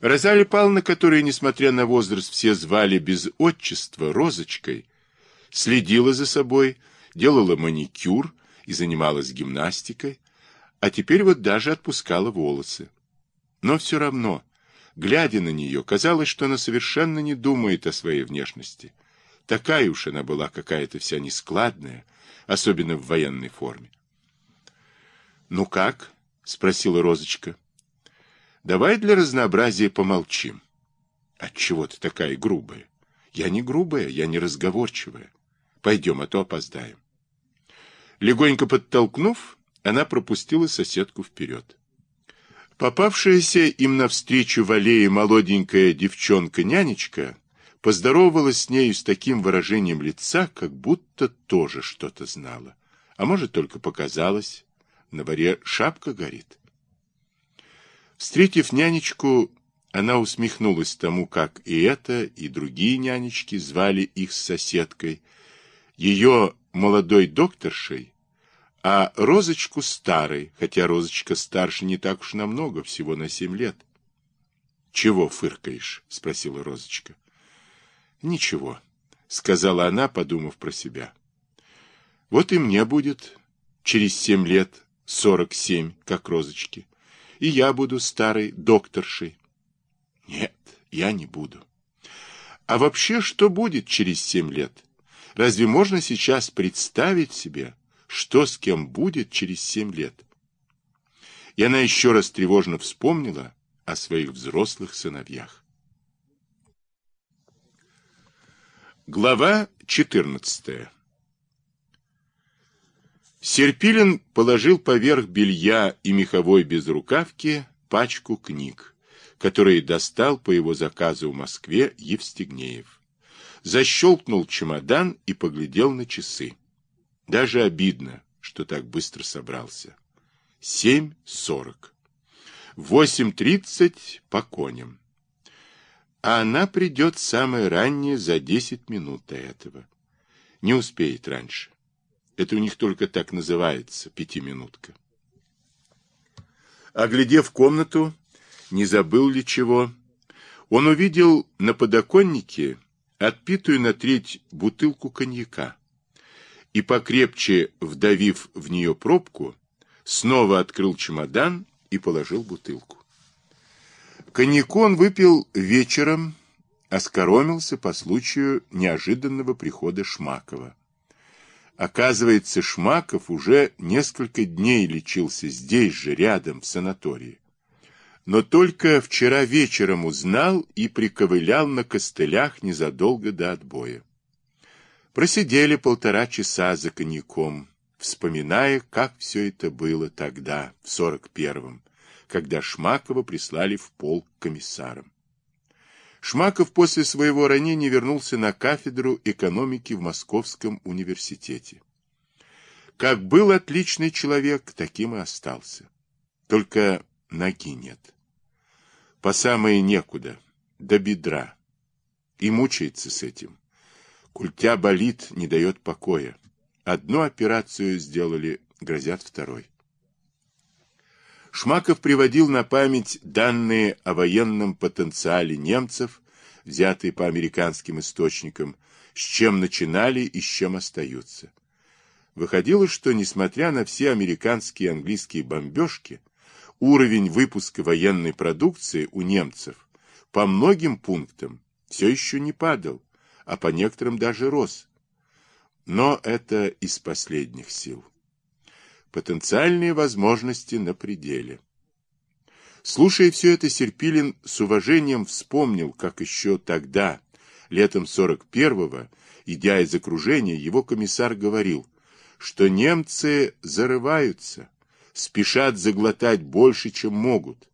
Розалия Павловна, которую, несмотря на возраст, все звали без отчества Розочкой, следила за собой, делала маникюр и занималась гимнастикой, а теперь вот даже отпускала волосы. Но все равно, глядя на нее, казалось, что она совершенно не думает о своей внешности. Такая уж она была какая-то вся нескладная, особенно в военной форме. «Ну как?» — спросила Розочка. «Давай для разнообразия помолчим». «Отчего ты такая грубая?» «Я не грубая, я не разговорчивая. Пойдем, а то опоздаем». Легонько подтолкнув, она пропустила соседку вперед. Попавшаяся им навстречу в аллее молоденькая девчонка-нянечка поздоровалась с нею с таким выражением лица, как будто тоже что-то знала. А может, только показалось, на воре шапка горит. Встретив нянечку, она усмехнулась тому, как и эта, и другие нянечки звали их с соседкой, ее молодой докторшей, а Розочку старой, хотя Розочка старше не так уж намного, всего на семь лет. — Чего фыркаешь? — спросила Розочка. — Ничего, — сказала она, подумав про себя. — Вот и мне будет через семь лет сорок семь, как Розочки, и я буду старой докторшей. — Нет, я не буду. А вообще, что будет через семь лет? Разве можно сейчас представить себе, что с кем будет через семь лет? И она еще раз тревожно вспомнила о своих взрослых сыновьях. Глава 14 Серпилин положил поверх белья и меховой безрукавки пачку книг, которые достал по его заказу в Москве Евстигнеев. Защелкнул чемодан и поглядел на часы. Даже обидно, что так быстро собрался. Семь сорок. Восемь тридцать по коням. А она придет самое раннее за десять минут до этого. Не успеет раньше. Это у них только так называется, пятиминутка. Оглядев комнату, не забыл ли чего, он увидел на подоконнике отпитую на треть бутылку коньяка и, покрепче вдавив в нее пробку, снова открыл чемодан и положил бутылку. Коньяку он выпил вечером, оскоромился по случаю неожиданного прихода Шмакова. Оказывается, Шмаков уже несколько дней лечился здесь же, рядом, в санатории. Но только вчера вечером узнал и приковылял на костылях незадолго до отбоя. Просидели полтора часа за коньяком, вспоминая, как все это было тогда, в сорок первом, когда Шмакова прислали в полк комиссаром. Шмаков после своего ранения вернулся на кафедру экономики в Московском университете. Как был отличный человек, таким и остался. Только ноги нет. По самое некуда, до бедра. И мучается с этим. Культя болит, не дает покоя. Одну операцию сделали, грозят второй. Шмаков приводил на память данные о военном потенциале немцев, взятые по американским источникам, с чем начинали и с чем остаются. Выходило, что, несмотря на все американские и английские бомбежки, уровень выпуска военной продукции у немцев по многим пунктам все еще не падал, а по некоторым даже рос. Но это из последних сил. Потенциальные возможности на пределе. Слушая все это, Серпилин с уважением вспомнил, как еще тогда, летом 41-го, идя из окружения, его комиссар говорил, что немцы зарываются, спешат заглотать больше, чем могут,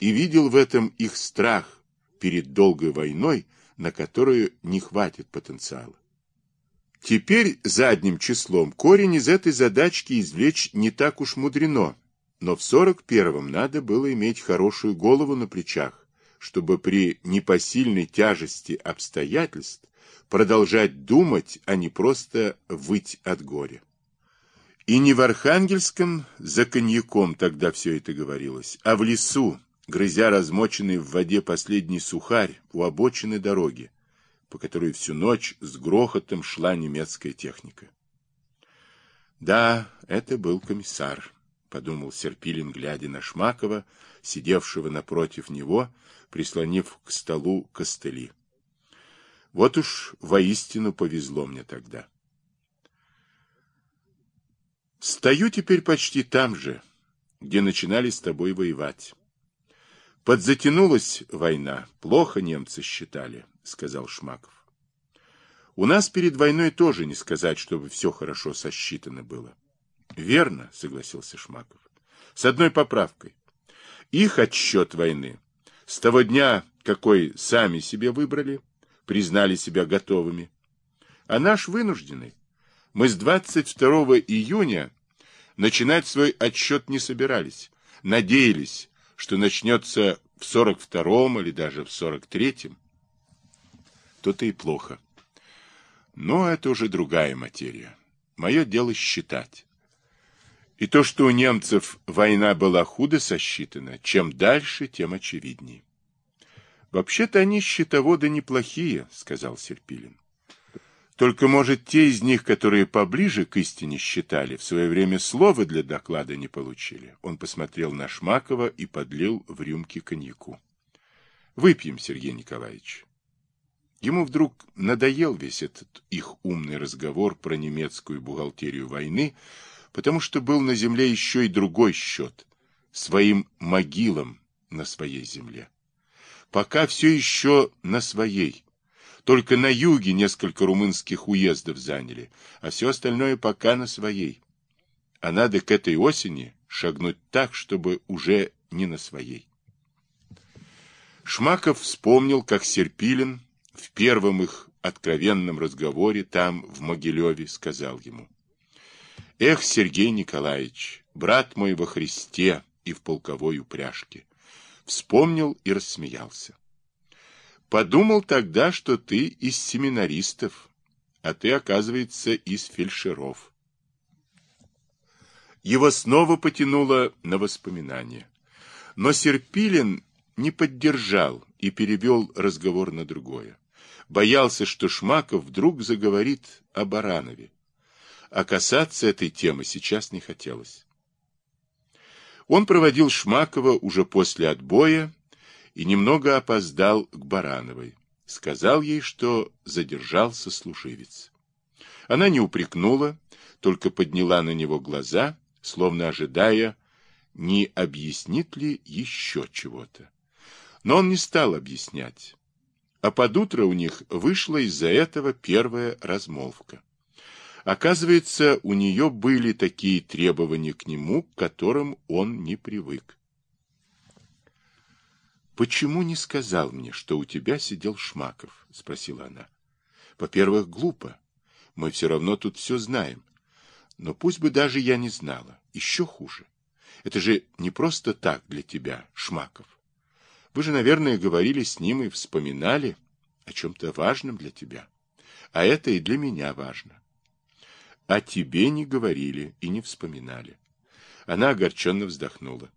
и видел в этом их страх перед долгой войной, на которую не хватит потенциала. Теперь задним числом корень из этой задачки извлечь не так уж мудрено, но в 41-м надо было иметь хорошую голову на плечах, чтобы при непосильной тяжести обстоятельств продолжать думать, а не просто выть от горя. И не в Архангельском за коньяком тогда все это говорилось, а в лесу, грызя размоченный в воде последний сухарь у обочины дороги, по которой всю ночь с грохотом шла немецкая техника. Да, это был комиссар, подумал Серпилин, глядя на Шмакова, сидевшего напротив него, прислонив к столу костыли. Вот уж воистину повезло мне тогда. Стою теперь почти там же, где начинали с тобой воевать. Подзатянулась война, плохо немцы считали, сказал Шмаков. У нас перед войной тоже не сказать, чтобы все хорошо сосчитано было. Верно, согласился Шмаков. С одной поправкой. Их отсчет войны с того дня, какой сами себе выбрали, признали себя готовыми, а наш вынужденный. Мы с 22 июня начинать свой отсчет не собирались. Надеялись, что начнется в 42-м или даже в 43-м. То-то и плохо. Но это уже другая материя. Мое дело считать. И то, что у немцев война была худо сосчитана, чем дальше, тем очевиднее. Вообще-то они счетоводы неплохие, сказал Серпилин. Только, может, те из них, которые поближе к истине считали, в свое время слова для доклада не получили. Он посмотрел на Шмакова и подлил в рюмки коньяку. Выпьем, Сергей Николаевич. Ему вдруг надоел весь этот их умный разговор про немецкую бухгалтерию войны, потому что был на земле еще и другой счет — своим могилам на своей земле. Пока все еще на своей. Только на юге несколько румынских уездов заняли, а все остальное пока на своей. А надо к этой осени шагнуть так, чтобы уже не на своей. Шмаков вспомнил, как Серпилин в первом их откровенном разговоре там, в Могилеве, сказал ему. «Эх, Сергей Николаевич, брат мой во Христе и в полковой упряжке!» Вспомнил и рассмеялся. Подумал тогда, что ты из семинаристов, а ты, оказывается, из фельдшеров. Его снова потянуло на воспоминания. Но Серпилин не поддержал и перевел разговор на другое. Боялся, что Шмаков вдруг заговорит о Баранове. А касаться этой темы сейчас не хотелось. Он проводил Шмакова уже после отбоя и немного опоздал к Барановой. Сказал ей, что задержался служивец. Она не упрекнула, только подняла на него глаза, словно ожидая, не объяснит ли еще чего-то. Но он не стал объяснять. А под утро у них вышла из-за этого первая размолвка. Оказывается, у нее были такие требования к нему, к которым он не привык. «Почему не сказал мне, что у тебя сидел Шмаков?» — спросила она. «Во-первых, глупо. Мы все равно тут все знаем. Но пусть бы даже я не знала. Еще хуже. Это же не просто так для тебя, Шмаков. Вы же, наверное, говорили с ним и вспоминали о чем-то важном для тебя. А это и для меня важно. А тебе не говорили и не вспоминали. Она огорченно вздохнула.